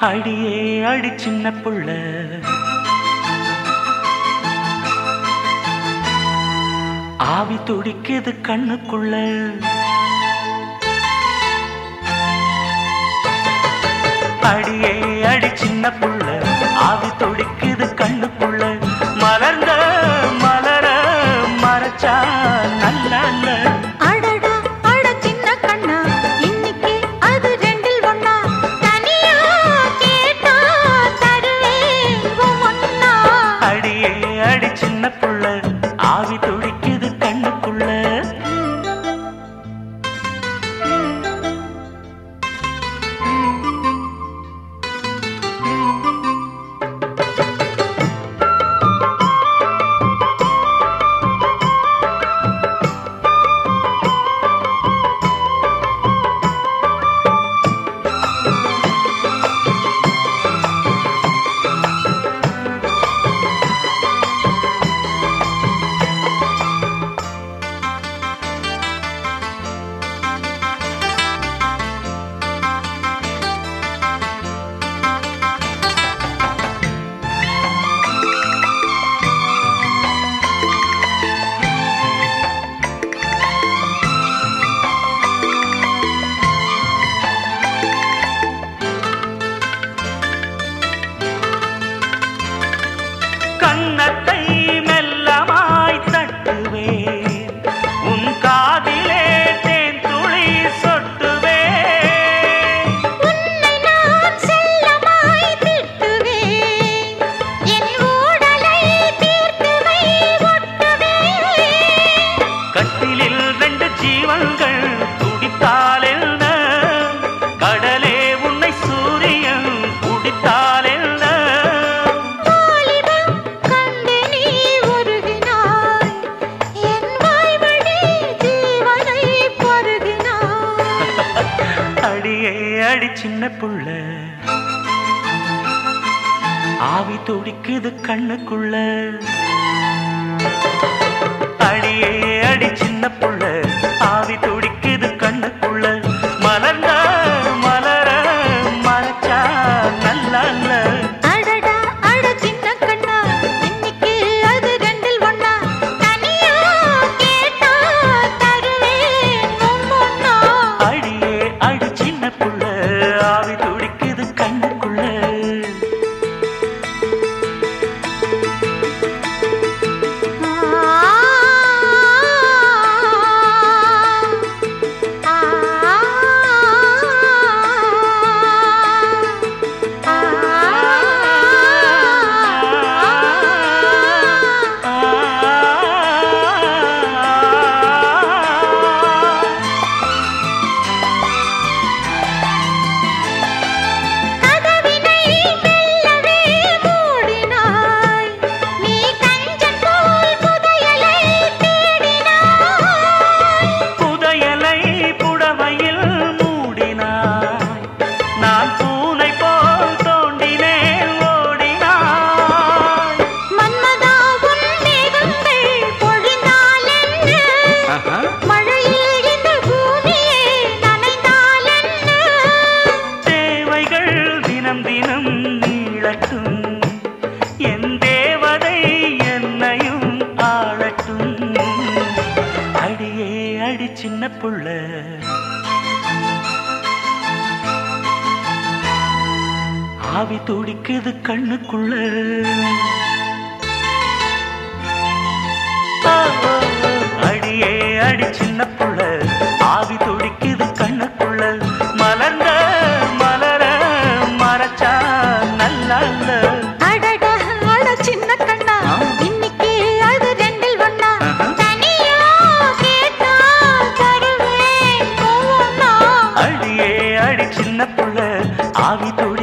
அடியே அடி சின்ன புள்ள. ஆவி துடிக்குது கண்ணுக்குள்ள. அடியே அடி சின்ன புள்ள. ஆவி துடிக்குது கண்ணுக்குள்ள. மலர்ந்த மலர மறைச்சான் கத்தை அடி சின்ன புள்ள. ஆவி துடிக்குது கண்ணுக்குள்ள. அடியே அடி சின்ன புள்ள. சின்ன புள்ள. ஆவி துடிக்குது கண்ணுக்குள்ள. அடியே அடி சின்ன புள்ள. ஆவி துடிக்கு ஆவி துள